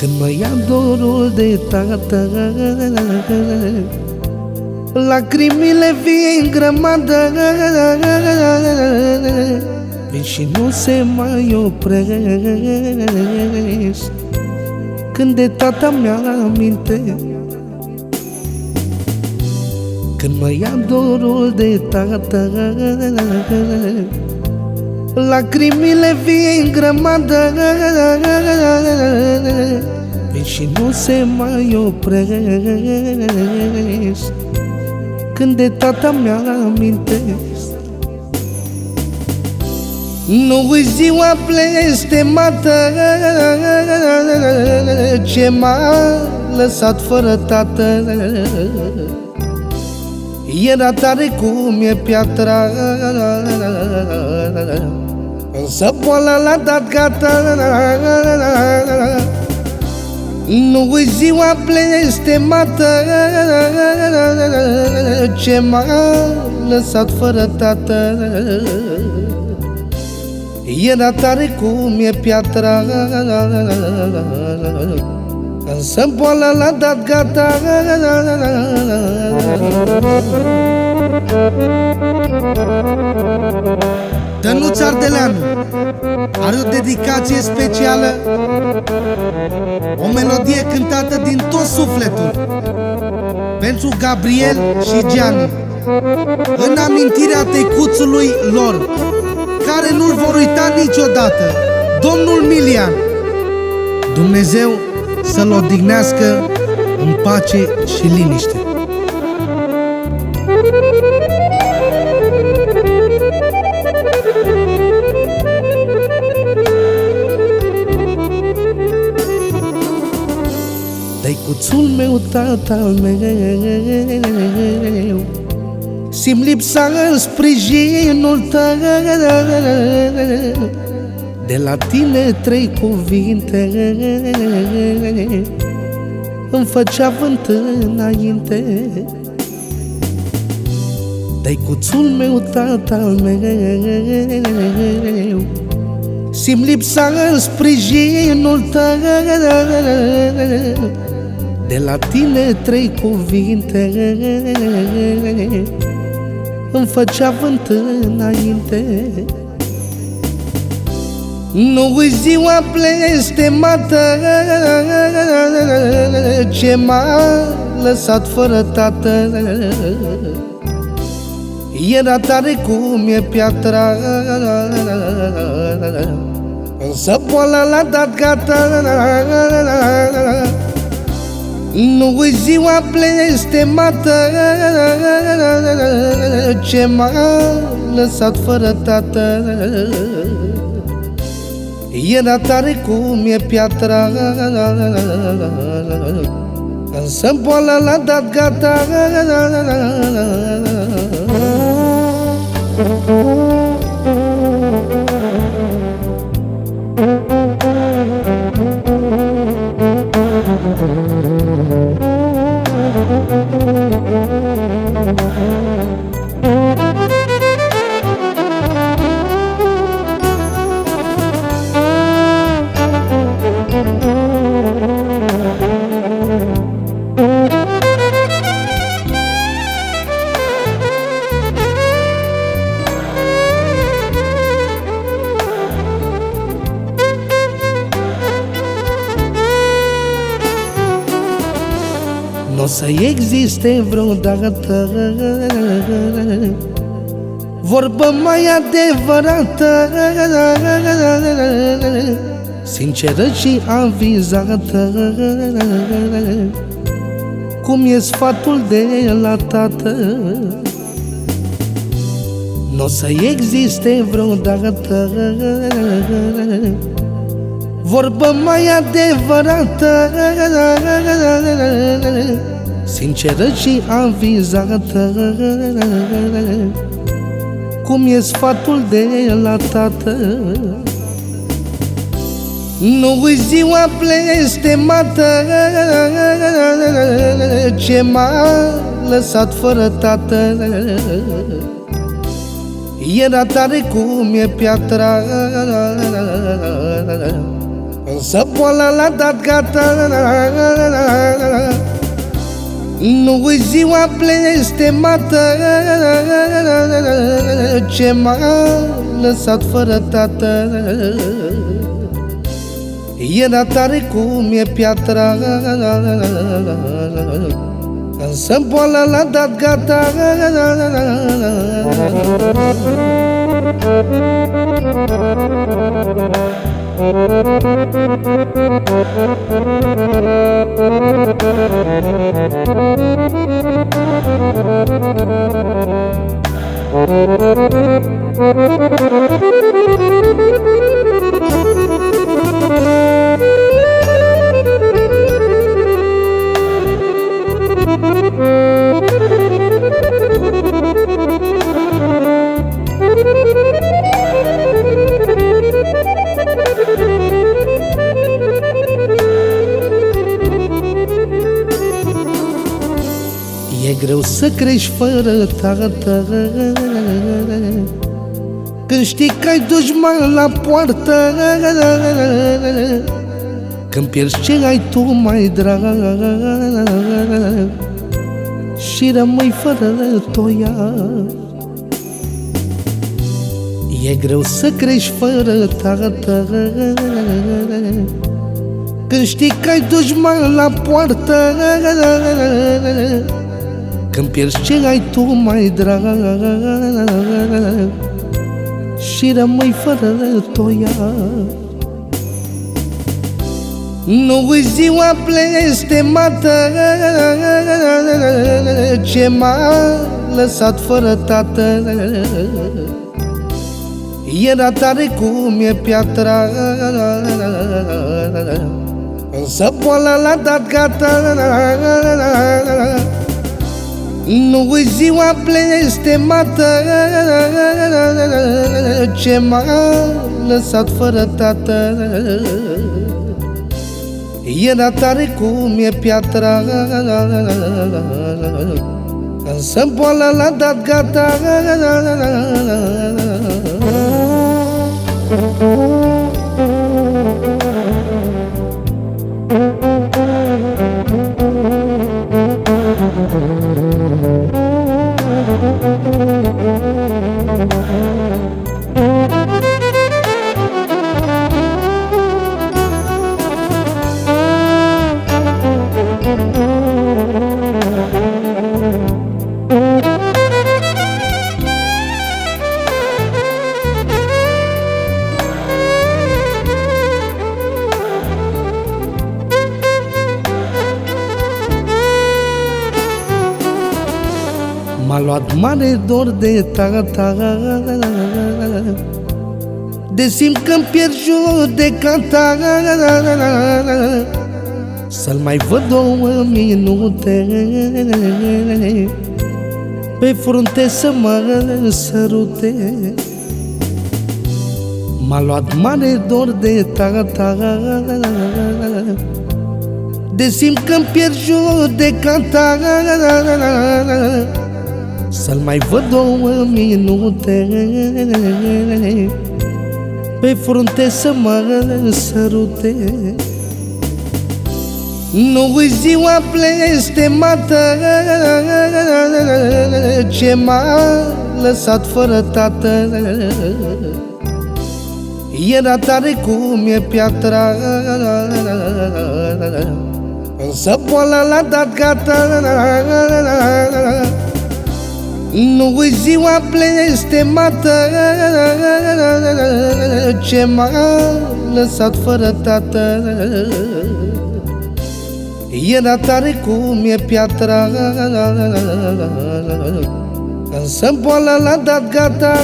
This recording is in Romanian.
Când mă ia dorul de tată. Lacrimile vin grămadă. Vin și nu se mai opresc. Când de tata mea aminte Când mă ia dorul de tată Lacrimile vin grămadă. Vin și nu se mai opresc. Când de tata mea amintesc. Nu i ziua blestemată. Ce m-a lăsat fără tată Era tare cum e piatra. Însă boala l-a dat gata. Nu i ziua blestemată. Ce m-a lăsat fără tată. Era tare cum e piatra Însă boala l-a dat gata Dănuț Ardeleanu are o dedicație specială O melodie cântată din tot sufletul Pentru Gabriel și Gianni În amintirea tecuțului lor Care nu-l vor uita niciodată Domnul Milian. Dumnezeu să-l odihnească în pace și liniște. Tăicuțul meu, tatăl meu Simt lipsa în sprijinul tău De la tine trei cuvinte. Îmi făcea vânt înainte. Tăicuțul meu, tatăl meu Simt lipsa în sprijinul tău. De la tine trei cuvinte. Îmi făcea vânt înainte nu i ziua blestemată Ce m-a lăsat fără tată. Era tare cum e piatra Însă boala l-a dat gata. Nu i ziua blestemată Ce m-a lăsat fără tată Era tare cum e piatra. Însă boala l-a dat gata. Nu o să existe vreodată. Vorbă mai adevărată Sinceră și avizată. Cum e sfatul de la tată? Nu o să existe vreodată. Vorbă mai adevărată Sinceră și avizată Cum e sfatul de la tată? Nu i ziua blestemată. Ce m-a lăsat fără tată? Era tare cum e piatra. Însă boala l-a dat gata nu i ziua blestemată Ce m-a lăsat fără tată. Era tare cum e piatra Însă boala l-a dat gata E greu să crești fără tată. Când știi că ai dușman la poartă Când pierzi ce ai tu mai drag. Și rămâi fără toia. E greu să crești fără tată. Când știi că ai dușman la poartă când pierzi ce ai tu mai drag? Și rămâi fără toia nu i ziua blestemată Ce m-a lăsat fără tată. Era tare cum e piatra Însă boala l-a dat gata nu i ziua blestemată Ce m-a lăsat fără tată. Era tare cum e piatra Însă boala l-a dat gata. M-a luat mare dor de tata De simt că-mi pierd judecata Să-l mai văd două minute. Pe frunte să mă sărute. M-a luat mare dor de tata De simt că-mi pierd judecata să-l mai văd două minute. Pe frunte să mă sărute. Nu i ziua blestemată. Ce m-a lăsat fără tată? Era tare cum e piatra. Însă boala l-a dat gata nu i ziua blestemată Ce m-a lăsat fără tată. Era tare cum e piatra Însă boala l-a dat gata